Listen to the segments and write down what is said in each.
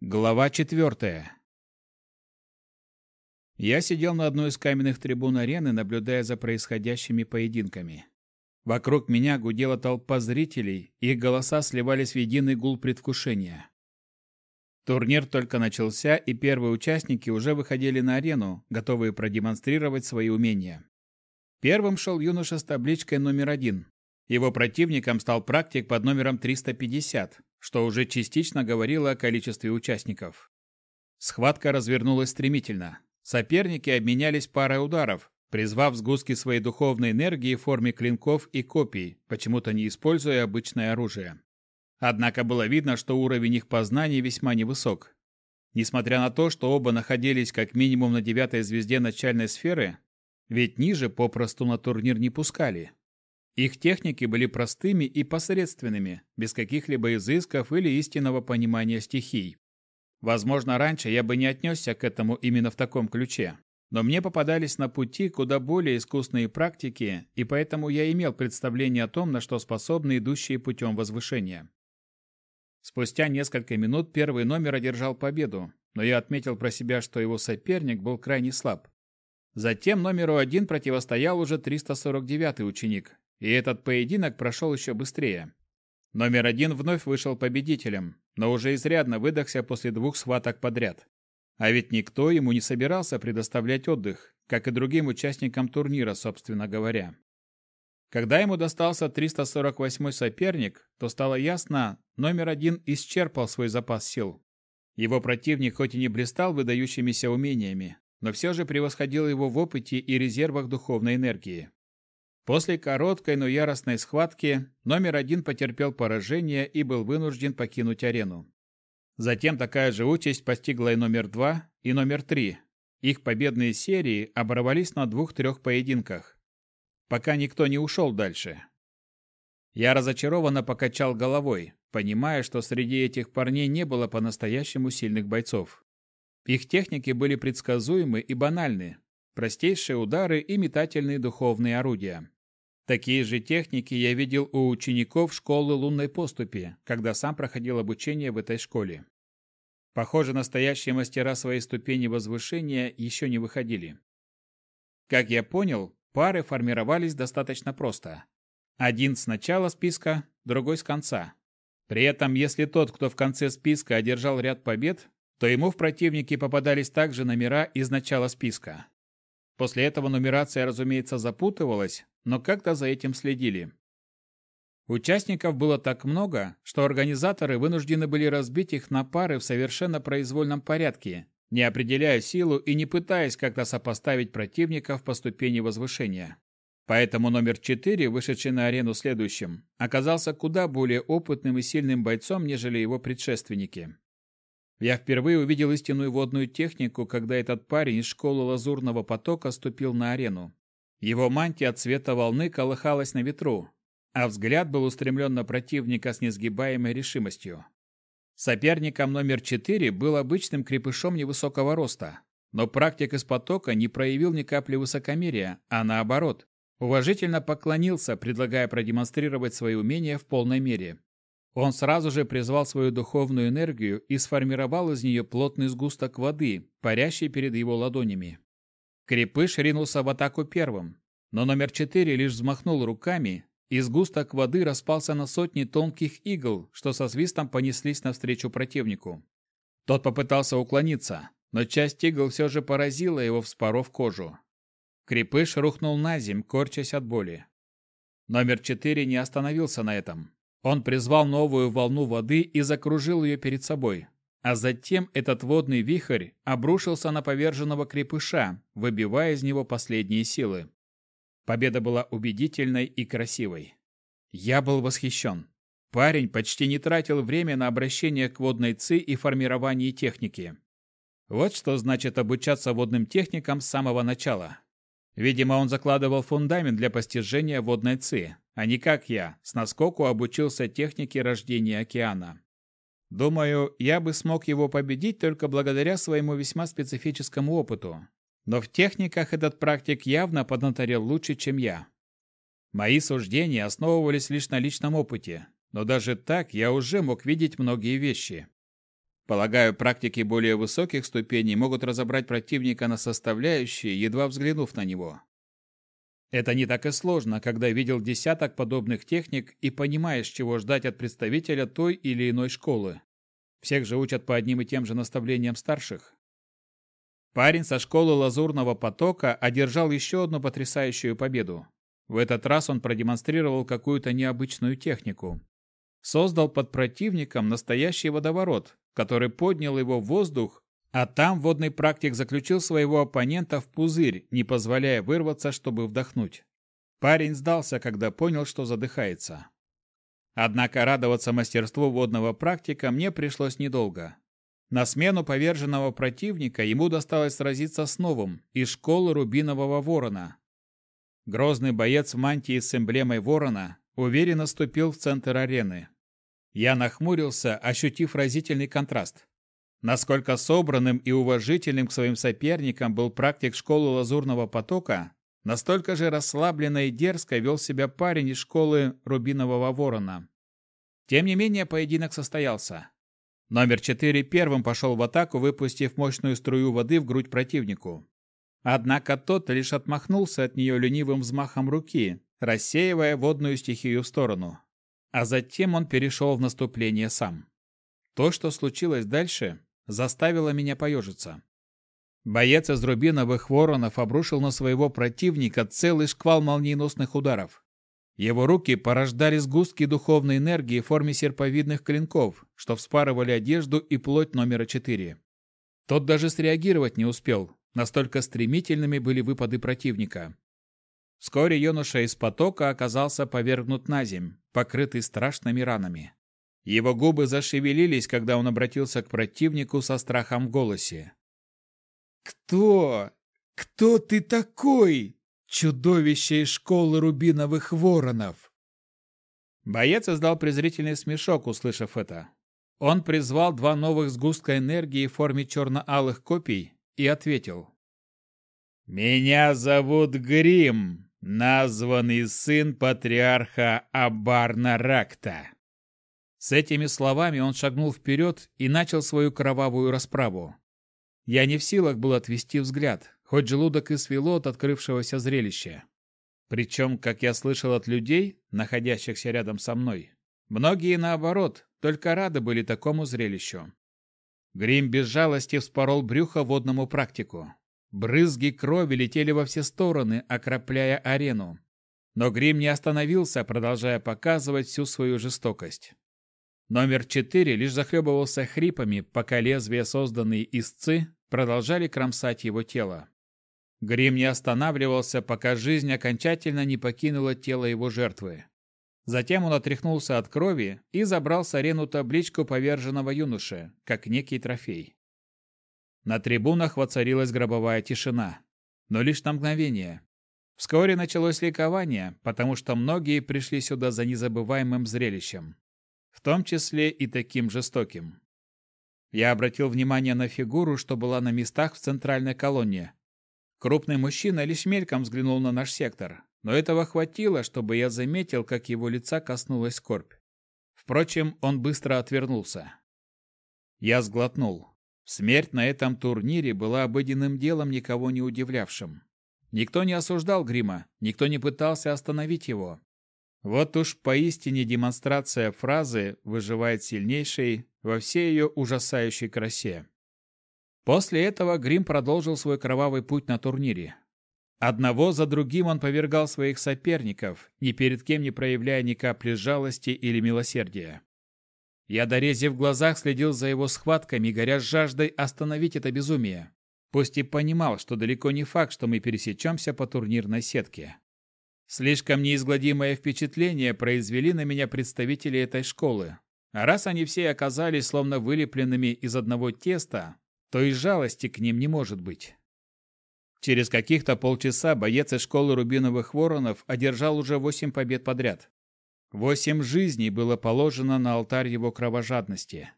Глава четвертая. Я сидел на одной из каменных трибун арены, наблюдая за происходящими поединками. Вокруг меня гудела толпа зрителей, их голоса сливались в единый гул предвкушения. Турнир только начался, и первые участники уже выходили на арену, готовые продемонстрировать свои умения. Первым шел юноша с табличкой номер один. Его противником стал практик под номером 350, что уже частично говорило о количестве участников. Схватка развернулась стремительно. Соперники обменялись парой ударов, призвав сгустки своей духовной энергии в форме клинков и копий, почему-то не используя обычное оружие. Однако было видно, что уровень их познаний весьма невысок. Несмотря на то, что оба находились как минимум на девятой звезде начальной сферы, ведь ниже попросту на турнир не пускали. Их техники были простыми и посредственными, без каких-либо изысков или истинного понимания стихий. Возможно, раньше я бы не отнесся к этому именно в таком ключе. Но мне попадались на пути куда более искусные практики, и поэтому я имел представление о том, на что способны идущие путем возвышения. Спустя несколько минут первый номер одержал победу, но я отметил про себя, что его соперник был крайне слаб. Затем номеру один противостоял уже 349-й ученик, и этот поединок прошел еще быстрее. Номер один вновь вышел победителем, но уже изрядно выдохся после двух схваток подряд. А ведь никто ему не собирался предоставлять отдых, как и другим участникам турнира, собственно говоря. Когда ему достался 348-й соперник, то стало ясно, номер один исчерпал свой запас сил. Его противник хоть и не блистал выдающимися умениями, но все же превосходил его в опыте и резервах духовной энергии. После короткой, но яростной схватки номер один потерпел поражение и был вынужден покинуть арену. Затем такая же участь постигла и номер два, и номер три. Их победные серии оборвались на двух-трех поединках, пока никто не ушел дальше. Я разочарованно покачал головой, понимая, что среди этих парней не было по-настоящему сильных бойцов. Их техники были предсказуемы и банальны, простейшие удары и метательные духовные орудия. Такие же техники я видел у учеников школы лунной поступи, когда сам проходил обучение в этой школе. Похоже, настоящие мастера своей ступени возвышения еще не выходили. Как я понял, пары формировались достаточно просто. Один с начала списка, другой с конца. При этом, если тот, кто в конце списка одержал ряд побед, то ему в противники попадались также номера из начала списка. После этого нумерация, разумеется, запутывалась, но как-то за этим следили. Участников было так много, что организаторы вынуждены были разбить их на пары в совершенно произвольном порядке, не определяя силу и не пытаясь как-то сопоставить противников по ступени возвышения. Поэтому номер 4, вышедший на арену следующим, оказался куда более опытным и сильным бойцом, нежели его предшественники. Я впервые увидел истинную водную технику, когда этот парень из школы Лазурного потока ступил на арену. Его мантия цвета волны колыхалась на ветру, а взгляд был устремлен на противника с несгибаемой решимостью. Соперником номер четыре был обычным крепышом невысокого роста, но практик из потока не проявил ни капли высокомерия, а наоборот, уважительно поклонился, предлагая продемонстрировать свои умения в полной мере. Он сразу же призвал свою духовную энергию и сформировал из нее плотный сгусток воды, парящий перед его ладонями. Крепыш ринулся в атаку первым, но номер четыре лишь взмахнул руками, и сгусток воды распался на сотни тонких игл, что со свистом понеслись навстречу противнику. Тот попытался уклониться, но часть игл все же поразила его, вспоров кожу. Крепыш рухнул на земь, корчась от боли. Номер четыре не остановился на этом. Он призвал новую волну воды и закружил ее перед собой. А затем этот водный вихрь обрушился на поверженного крепыша, выбивая из него последние силы. Победа была убедительной и красивой. Я был восхищен. Парень почти не тратил время на обращение к водной ци и формирование техники. Вот что значит обучаться водным техникам с самого начала. Видимо, он закладывал фундамент для постижения водной ци, а не как я, с наскоку обучился технике рождения океана. Думаю, я бы смог его победить только благодаря своему весьма специфическому опыту. Но в техниках этот практик явно поднаторел лучше, чем я. Мои суждения основывались лишь на личном опыте, но даже так я уже мог видеть многие вещи. Полагаю, практики более высоких ступеней могут разобрать противника на составляющие, едва взглянув на него. Это не так и сложно, когда видел десяток подобных техник и понимаешь, чего ждать от представителя той или иной школы. Всех же учат по одним и тем же наставлениям старших. Парень со школы Лазурного потока одержал еще одну потрясающую победу. В этот раз он продемонстрировал какую-то необычную технику. Создал под противником настоящий водоворот, который поднял его в воздух, а там водный практик заключил своего оппонента в пузырь, не позволяя вырваться, чтобы вдохнуть. Парень сдался, когда понял, что задыхается. Однако радоваться мастерству водного практика мне пришлось недолго. На смену поверженного противника ему досталось сразиться с новым из школы Рубинового Ворона. Грозный боец в мантии с эмблемой Ворона уверенно ступил в центр арены. Я нахмурился, ощутив разительный контраст. Насколько собранным и уважительным к своим соперникам был практик школы Лазурного потока, настолько же расслабленно и дерзко вел себя парень из школы Рубинового Ворона. Тем не менее, поединок состоялся. Номер 4 первым пошел в атаку, выпустив мощную струю воды в грудь противнику. Однако тот лишь отмахнулся от нее ленивым взмахом руки, рассеивая водную стихию в сторону. А затем он перешел в наступление сам. То, что случилось дальше, заставило меня поежиться. Боец из рубиновых воронов обрушил на своего противника целый шквал молниеносных ударов. Его руки порождали сгустки духовной энергии в форме серповидных клинков, что вспарывали одежду и плоть номера 4. Тот даже среагировать не успел, настолько стремительными были выпады противника. Вскоре юноша из потока оказался повергнут на земь, покрытый страшными ранами. Его губы зашевелились, когда он обратился к противнику со страхом в голосе. «Кто? Кто ты такой, чудовище из школы рубиновых воронов?» Боец издал презрительный смешок, услышав это. Он призвал два новых сгустка энергии в форме черно-алых копий и ответил. «Меня зовут Грим названный сын патриарха Абарна Ракта. С этими словами он шагнул вперед и начал свою кровавую расправу. Я не в силах был отвести взгляд, хоть желудок и свело от открывшегося зрелища. Причем, как я слышал от людей, находящихся рядом со мной, многие, наоборот, только рады были такому зрелищу. Грим без жалости вспорол брюхо водному практику. Брызги крови летели во все стороны, окропляя арену. Но Грим не остановился, продолжая показывать всю свою жестокость. Номер четыре лишь захлебывался хрипами, пока лезвия, созданные из ци, продолжали кромсать его тело. Грим не останавливался, пока жизнь окончательно не покинула тело его жертвы. Затем он отряхнулся от крови и забрал с арену табличку поверженного юноши, как некий трофей. На трибунах воцарилась гробовая тишина. Но лишь на мгновение. Вскоре началось ликование, потому что многие пришли сюда за незабываемым зрелищем. В том числе и таким жестоким. Я обратил внимание на фигуру, что была на местах в центральной колонне. Крупный мужчина лишь мельком взглянул на наш сектор, но этого хватило, чтобы я заметил, как его лица коснулась скорбь. Впрочем, он быстро отвернулся. Я сглотнул. Смерть на этом турнире была обыденным делом, никого не удивлявшим. Никто не осуждал Грима, никто не пытался остановить его. Вот уж поистине демонстрация фразы «выживает сильнейший» во всей ее ужасающей красе. После этого Грим продолжил свой кровавый путь на турнире. Одного за другим он повергал своих соперников, ни перед кем не проявляя ни капли жалости или милосердия. Я, дорезив в глазах, следил за его схватками, горя жаждой остановить это безумие. Пусть и понимал, что далеко не факт, что мы пересечемся по турнирной сетке. Слишком неизгладимое впечатление произвели на меня представители этой школы. А раз они все оказались словно вылепленными из одного теста, то и жалости к ним не может быть. Через каких-то полчаса боец из школы Рубиновых Воронов одержал уже восемь побед подряд. Восемь жизней было положено на алтарь его кровожадности.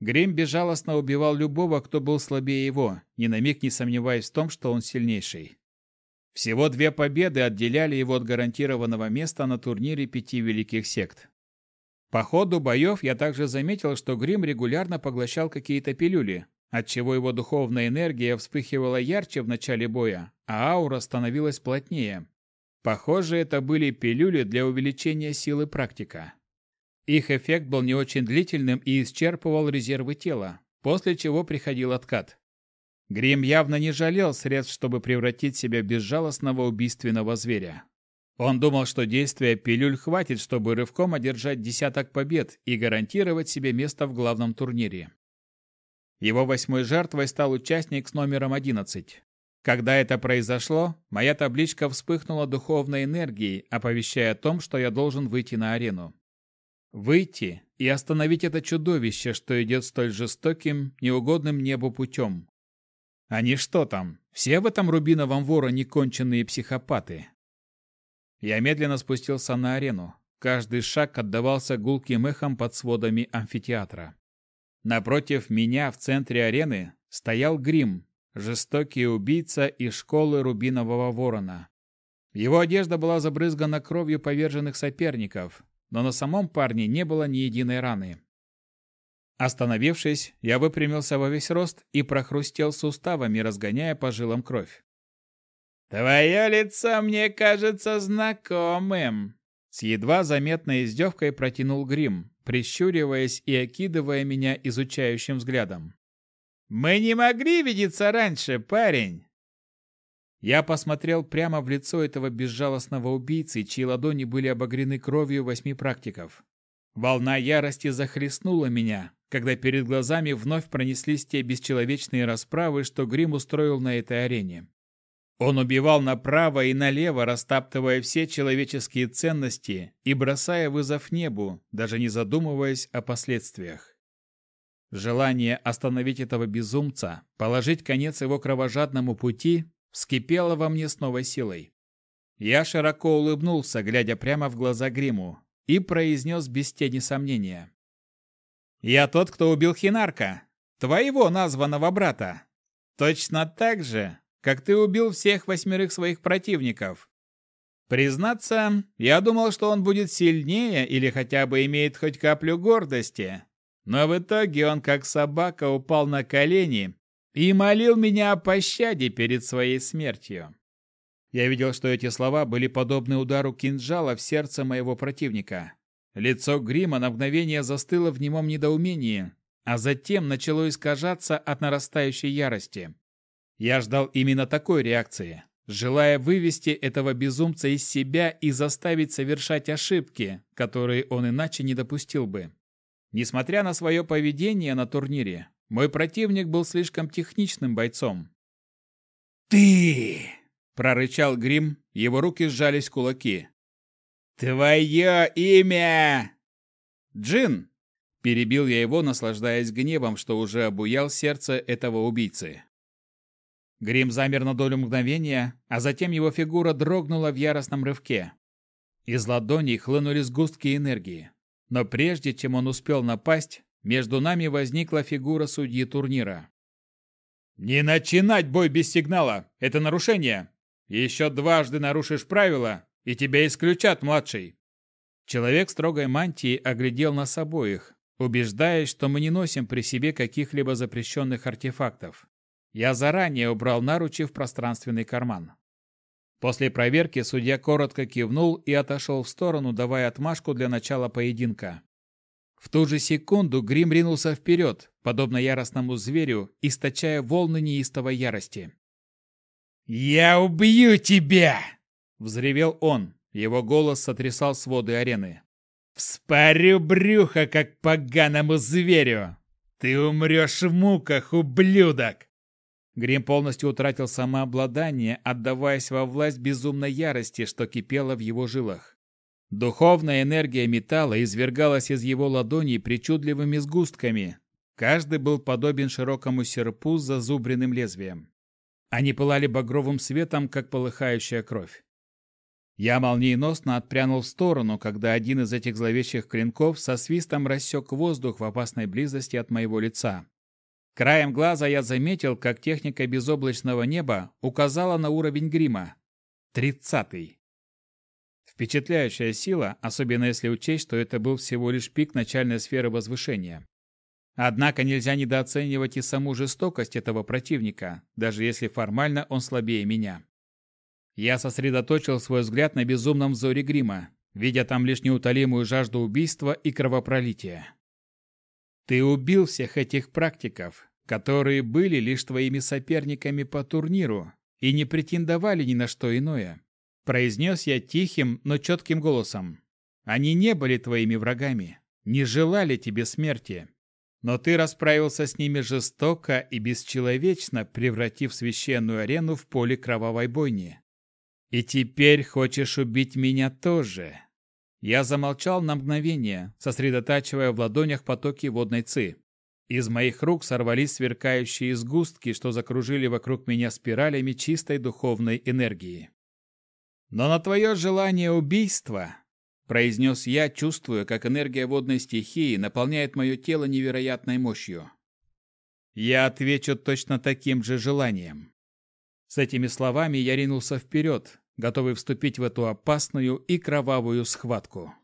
Грим безжалостно убивал любого, кто был слабее его, ни на миг не сомневаясь в том, что он сильнейший. Всего две победы отделяли его от гарантированного места на турнире пяти великих сект. По ходу боев я также заметил, что Грим регулярно поглощал какие-то пилюли, отчего его духовная энергия вспыхивала ярче в начале боя, а аура становилась плотнее. Похоже, это были пилюли для увеличения силы практика. Их эффект был не очень длительным и исчерпывал резервы тела, после чего приходил откат. Грим явно не жалел средств, чтобы превратить себя в безжалостного убийственного зверя. Он думал, что действия пилюль хватит, чтобы рывком одержать десяток побед и гарантировать себе место в главном турнире. Его восьмой жертвой стал участник с номером 11. Когда это произошло, моя табличка вспыхнула духовной энергией, оповещая о том, что я должен выйти на арену. Выйти и остановить это чудовище, что идет столь жестоким, неугодным небу путем. Они что там, все в этом рубиновом вороне конченые психопаты? Я медленно спустился на арену. Каждый шаг отдавался гулким эхом под сводами амфитеатра. Напротив меня в центре арены стоял Грим, жестокий убийца из школы Рубинового Ворона. Его одежда была забрызгана кровью поверженных соперников, но на самом парне не было ни единой раны. Остановившись, я выпрямился во весь рост и прохрустел суставами, разгоняя по жилам кровь. «Твое лицо мне кажется знакомым!» С едва заметной издевкой протянул грим, прищуриваясь и окидывая меня изучающим взглядом. «Мы не могли видеться раньше, парень!» Я посмотрел прямо в лицо этого безжалостного убийцы, чьи ладони были обогрены кровью восьми практиков. Волна ярости захлестнула меня, когда перед глазами вновь пронеслись те бесчеловечные расправы, что Грим устроил на этой арене. Он убивал направо и налево, растаптывая все человеческие ценности и бросая вызов небу, даже не задумываясь о последствиях. Желание остановить этого безумца, положить конец его кровожадному пути, вскипело во мне с новой силой. Я широко улыбнулся, глядя прямо в глаза Гриму, и произнес без тени сомнения. «Я тот, кто убил Хинарка, твоего названного брата. Точно так же, как ты убил всех восьмерых своих противников. Признаться, я думал, что он будет сильнее или хотя бы имеет хоть каплю гордости. Но в итоге он, как собака, упал на колени и молил меня о пощаде перед своей смертью. Я видел, что эти слова были подобны удару кинжала в сердце моего противника. Лицо Грима на мгновение застыло в немом недоумении, а затем начало искажаться от нарастающей ярости. Я ждал именно такой реакции, желая вывести этого безумца из себя и заставить совершать ошибки, которые он иначе не допустил бы. Несмотря на свое поведение на турнире, мой противник был слишком техничным бойцом. «Ты!» – прорычал Грим, его руки сжались в кулаки. «Твое имя!» «Джин!» – перебил я его, наслаждаясь гневом, что уже обуял сердце этого убийцы. Грим замер на долю мгновения, а затем его фигура дрогнула в яростном рывке. Из ладоней хлынули сгустки энергии. Но прежде чем он успел напасть, между нами возникла фигура судьи турнира. «Не начинать бой без сигнала! Это нарушение! Еще дважды нарушишь правила, и тебя исключат, младший!» Человек строгой мантии оглядел нас обоих, убеждаясь, что мы не носим при себе каких-либо запрещенных артефактов. Я заранее убрал наручи в пространственный карман. После проверки судья коротко кивнул и отошел в сторону, давая отмашку для начала поединка. В ту же секунду Грим ринулся вперед, подобно яростному зверю, источая волны неистовой ярости. «Я убью тебя!» — взревел он. Его голос сотрясал своды арены. «Вспорю брюхо, как поганому зверю! Ты умрешь в муках, ублюдок!» Грим полностью утратил самообладание, отдаваясь во власть безумной ярости, что кипела в его жилах. Духовная энергия металла извергалась из его ладоней причудливыми сгустками. Каждый был подобен широкому серпу с зазубренным лезвием. Они пылали багровым светом, как полыхающая кровь. Я молниеносно отпрянул в сторону, когда один из этих зловещих клинков со свистом рассек воздух в опасной близости от моего лица. Краем глаза я заметил, как техника безоблачного неба указала на уровень грима. Тридцатый. Впечатляющая сила, особенно если учесть, что это был всего лишь пик начальной сферы возвышения. Однако нельзя недооценивать и саму жестокость этого противника, даже если формально он слабее меня. Я сосредоточил свой взгляд на безумном взоре грима, видя там лишь неутолимую жажду убийства и кровопролития. Ты убил всех этих практиков, которые были лишь твоими соперниками по турниру и не претендовали ни на что иное. Произнес я тихим, но четким голосом. Они не были твоими врагами, не желали тебе смерти. Но ты расправился с ними жестоко и бесчеловечно, превратив священную арену в поле кровавой бойни. И теперь хочешь убить меня тоже. Я замолчал на мгновение, сосредотачивая в ладонях потоки водной ци. Из моих рук сорвались сверкающие сгустки, что закружили вокруг меня спиралями чистой духовной энергии. Но на твое желание убийства, произнес я, чувствуя, как энергия водной стихии наполняет мое тело невероятной мощью. Я отвечу точно таким же желанием. С этими словами я ринулся вперед, готовый вступить в эту опасную и кровавую схватку.